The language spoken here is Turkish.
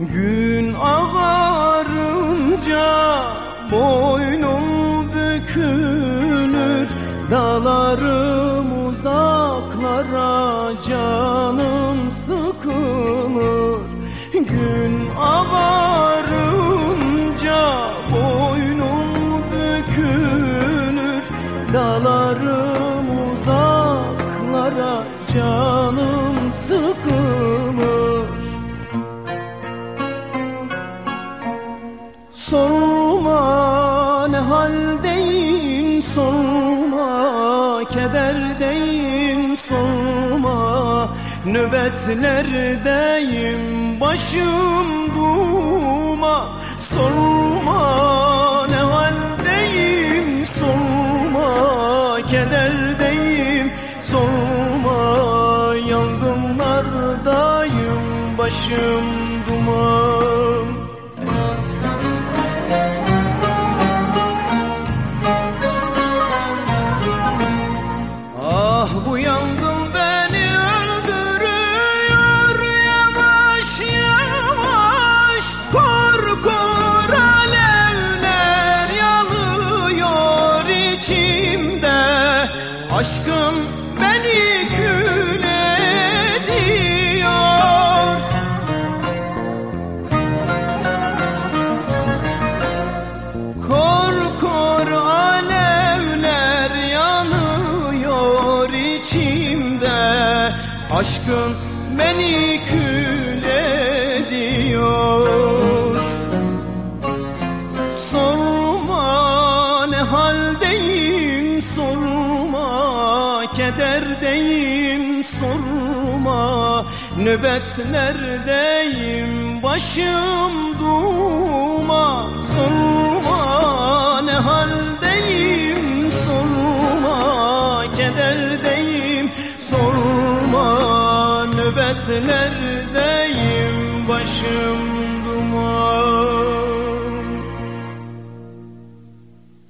Gün ağarınca boynum bükülür Dağlarım uzaklara canım sıkılır. Gün ağarınca boynum bükülür Dağlarım Sorma ne haldeyim? Sorma Kederdeyim. Sorma Nöbetlerdeyim. Başım duma. Sorma ne haldeyim? Sorma Kederdeyim. Sorma Yangınlardayım. Başım duman içimde. Aşkım beni kül ediyor. Kor kor alevler yanıyor içimde. Aşkın beni kül ediyor haldeyim sorma Kederdeyim sorma. Nöbetlerdeyim başım duma Sorma ne haldeyim sorma. Kederdeyim sorma. Nöbetlerdeyim başım duman